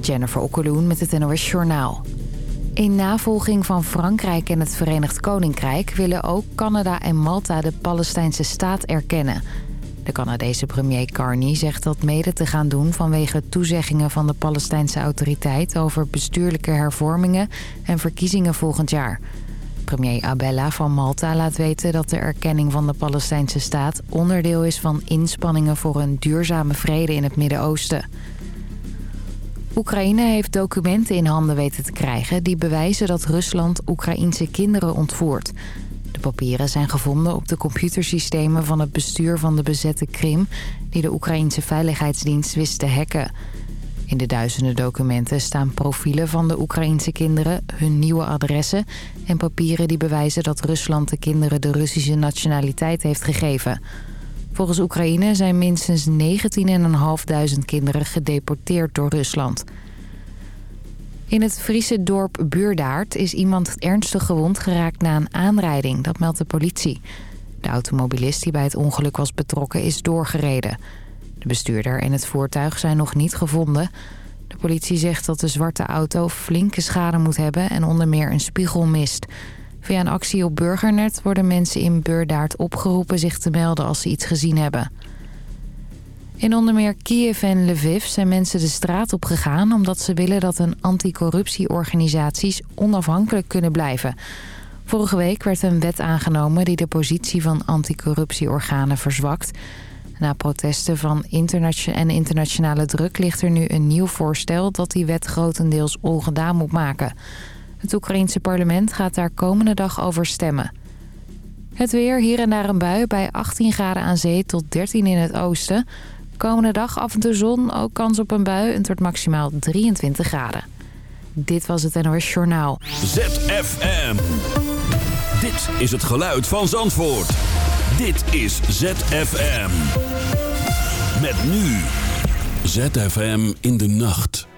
Jennifer Okkeloen met het NOS Journaal. In navolging van Frankrijk en het Verenigd Koninkrijk... willen ook Canada en Malta de Palestijnse staat erkennen. De Canadese premier Carney zegt dat mede te gaan doen... vanwege toezeggingen van de Palestijnse autoriteit... over bestuurlijke hervormingen en verkiezingen volgend jaar. Premier Abella van Malta laat weten dat de erkenning van de Palestijnse staat... onderdeel is van inspanningen voor een duurzame vrede in het Midden-Oosten... Oekraïne heeft documenten in handen weten te krijgen... die bewijzen dat Rusland Oekraïense kinderen ontvoert. De papieren zijn gevonden op de computersystemen van het bestuur van de bezette Krim... die de Oekraïense veiligheidsdienst wist te hacken. In de duizenden documenten staan profielen van de Oekraïense kinderen... hun nieuwe adressen en papieren die bewijzen dat Rusland de kinderen de Russische nationaliteit heeft gegeven... Volgens Oekraïne zijn minstens 19.500 kinderen gedeporteerd door Rusland. In het Friese dorp Buurdaard is iemand ernstig gewond geraakt na een aanrijding. Dat meldt de politie. De automobilist die bij het ongeluk was betrokken is doorgereden. De bestuurder en het voertuig zijn nog niet gevonden. De politie zegt dat de zwarte auto flinke schade moet hebben en onder meer een spiegel mist... Via een actie op Burgernet worden mensen in Beurdaard opgeroepen zich te melden als ze iets gezien hebben. In onder meer Kiev en Lviv zijn mensen de straat op gegaan... omdat ze willen dat een anticorruptieorganisaties onafhankelijk kunnen blijven. Vorige week werd een wet aangenomen die de positie van anticorruptieorganen verzwakt. Na protesten van en internationale druk ligt er nu een nieuw voorstel... dat die wet grotendeels ongedaan moet maken... Het Oekraïense parlement gaat daar komende dag over stemmen. Het weer, hier en daar een bui bij 18 graden aan zee tot 13 in het oosten. Komende dag af en toe zon, ook kans op een bui. Het wordt maximaal 23 graden. Dit was het NOS Journaal. ZFM. Dit is het geluid van Zandvoort. Dit is ZFM. Met nu. ZFM in de nacht.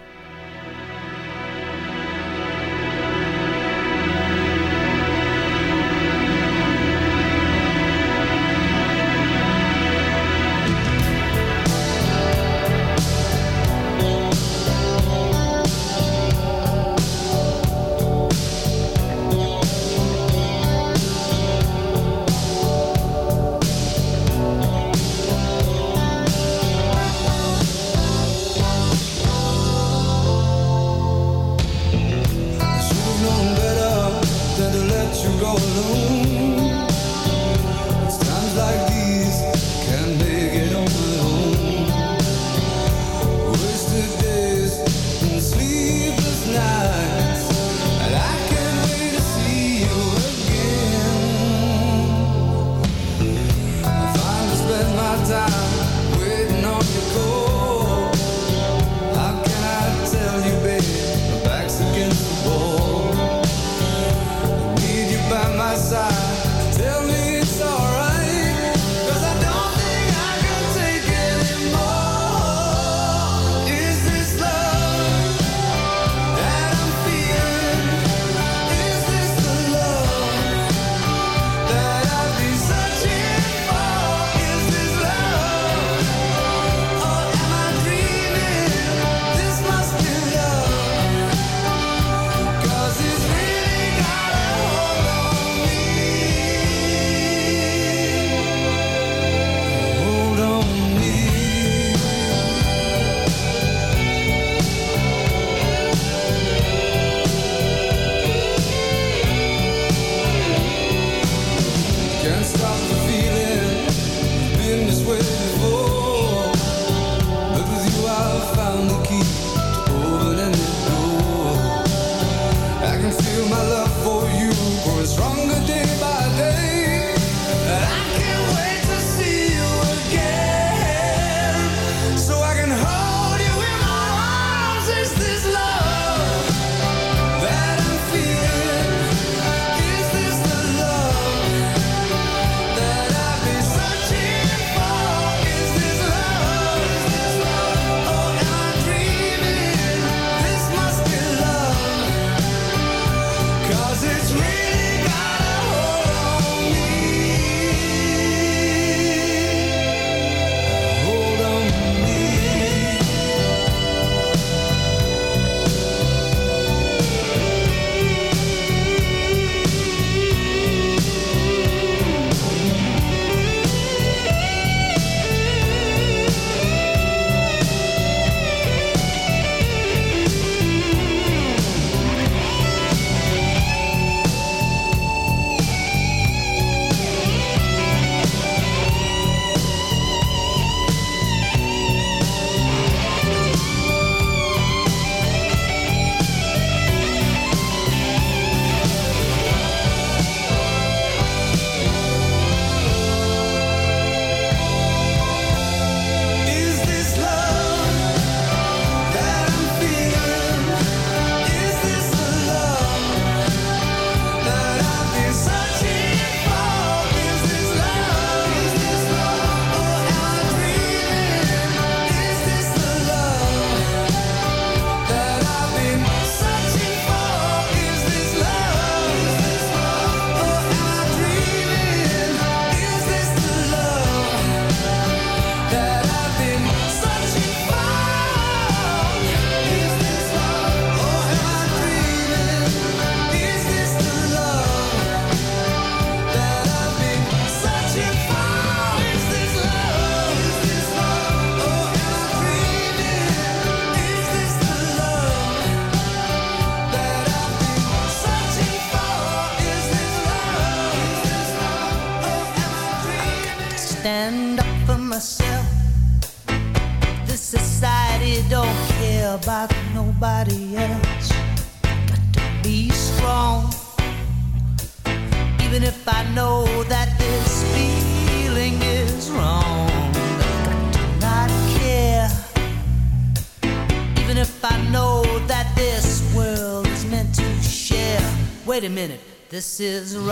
This is wrong.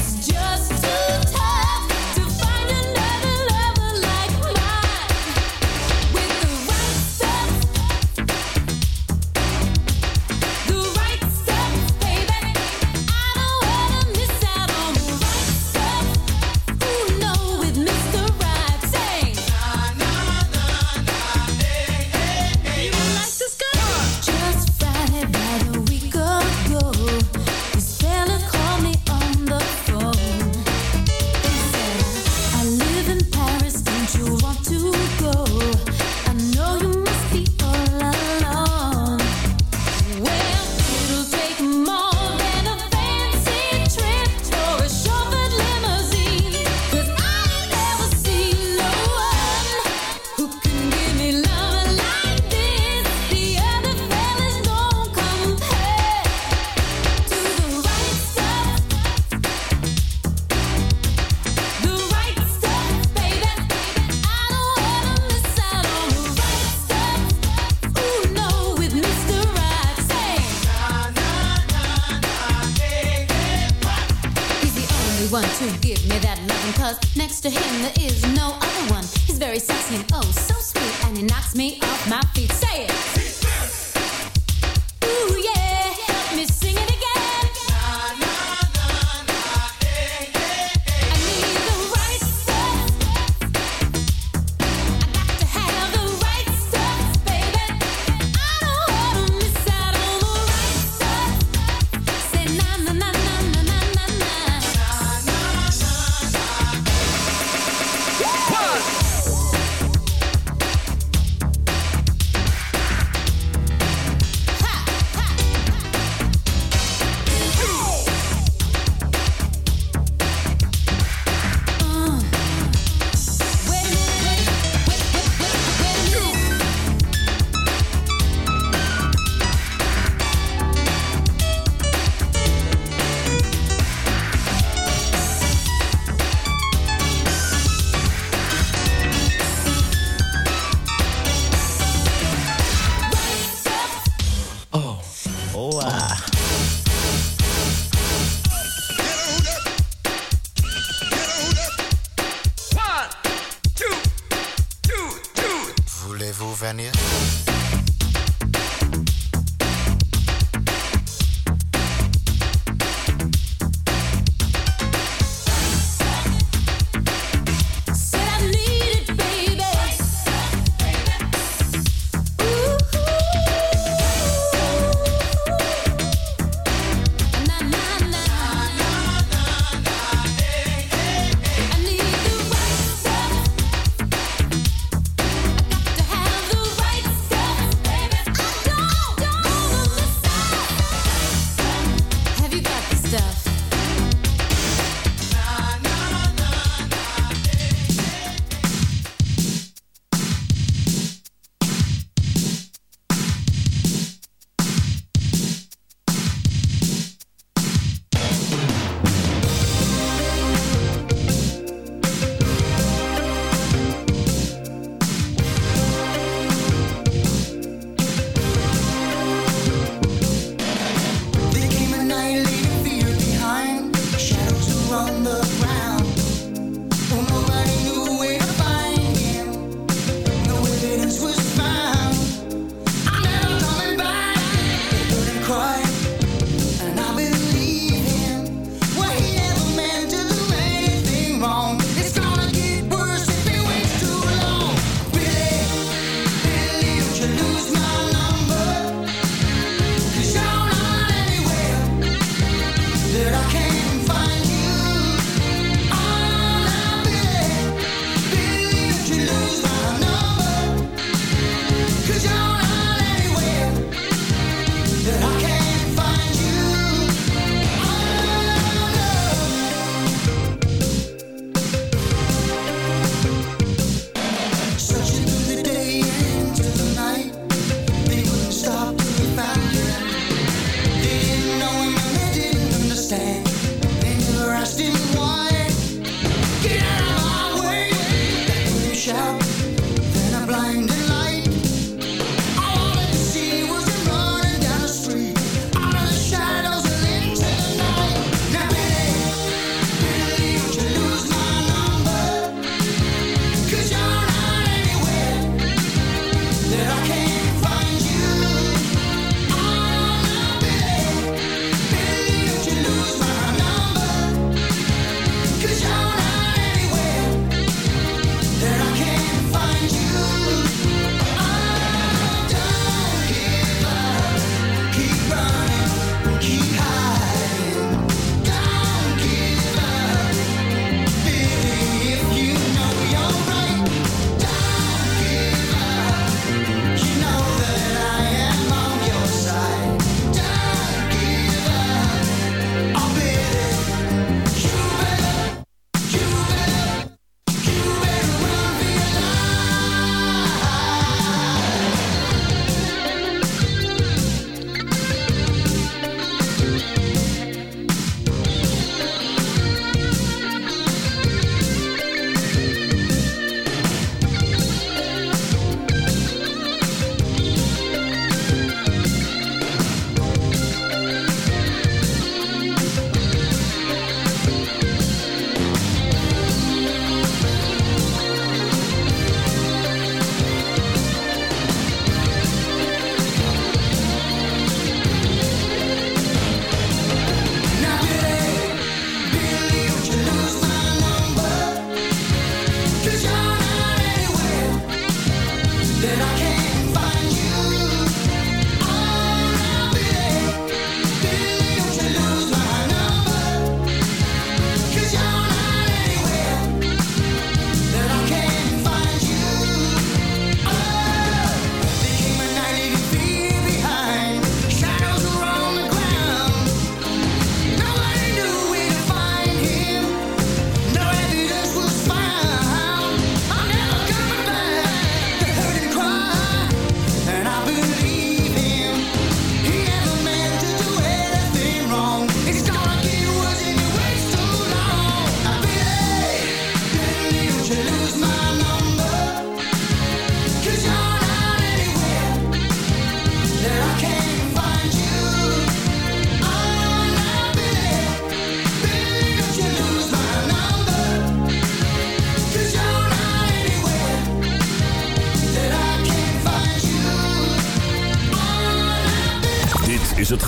It's just too on the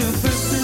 your first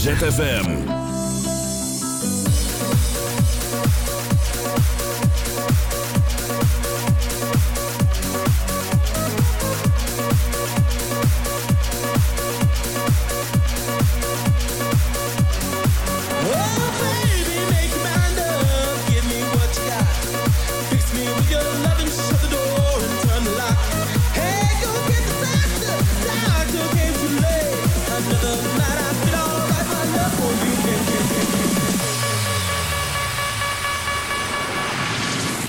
ZFM.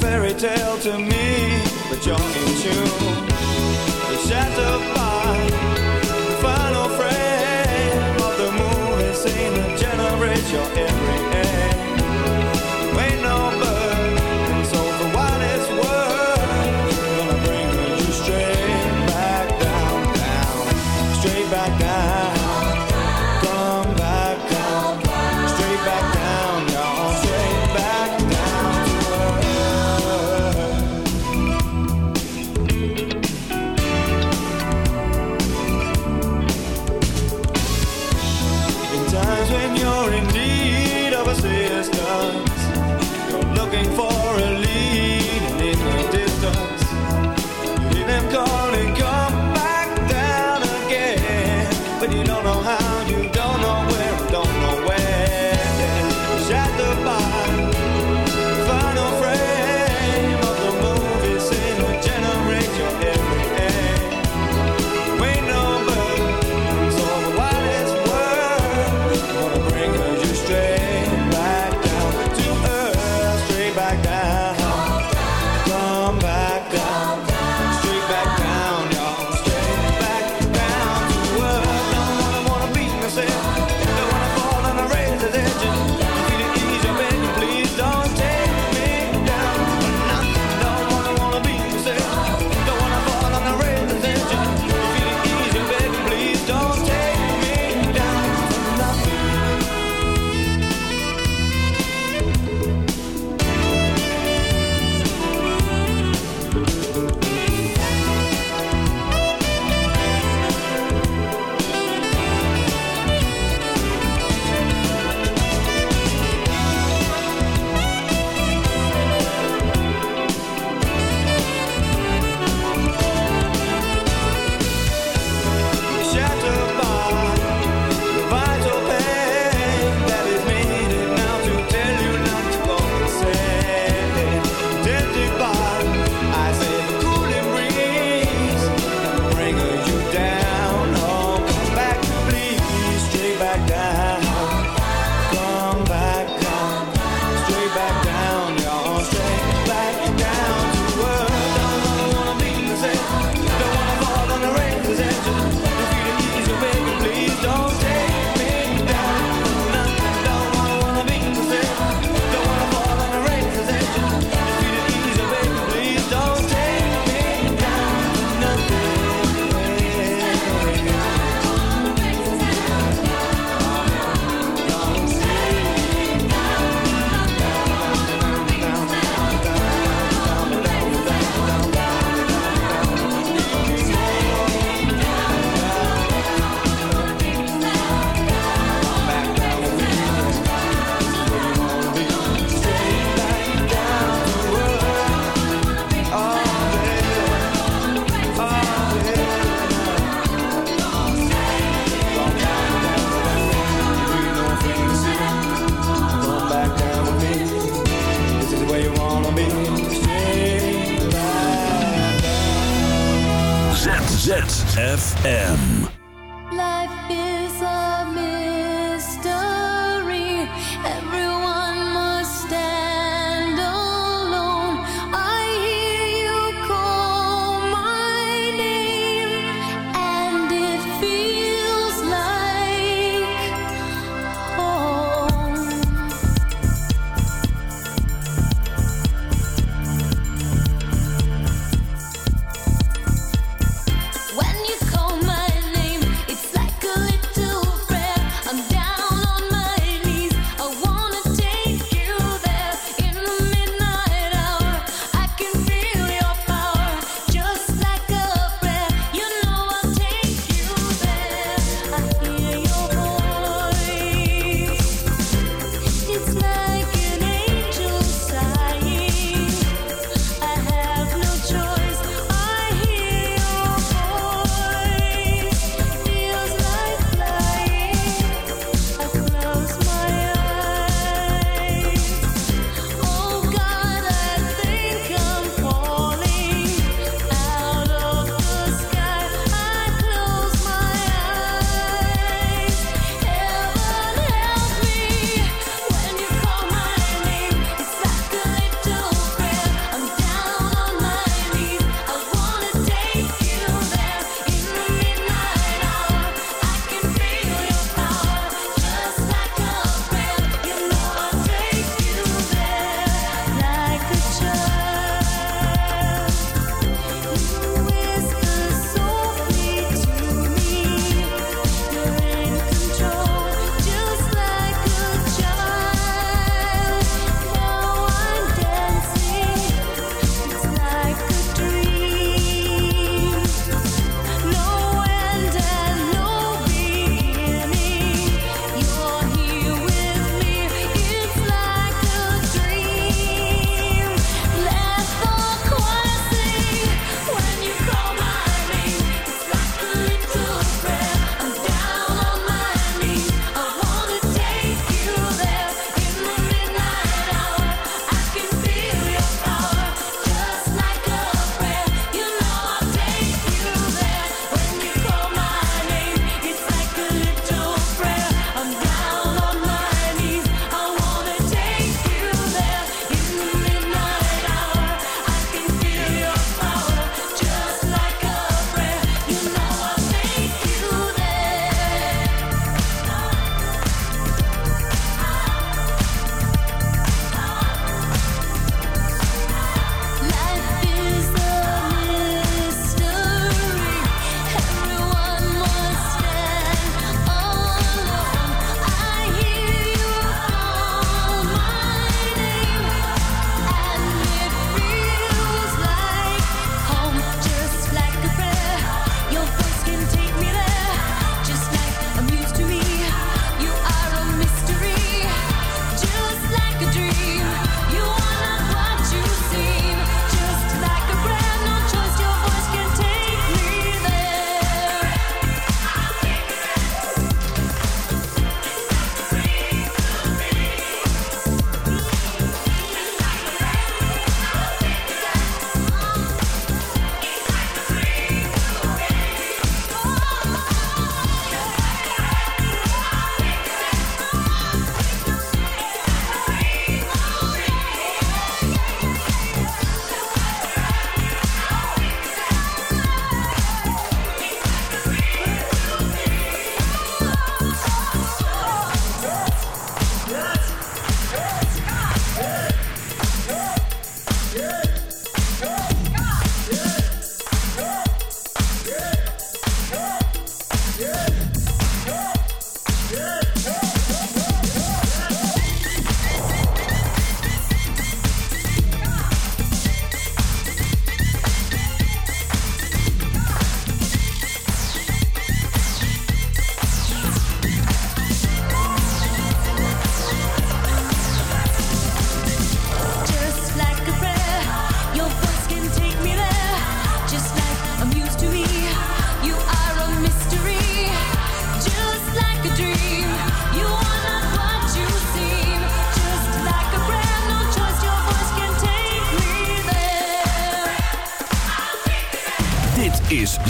Fairy tale to me, but you're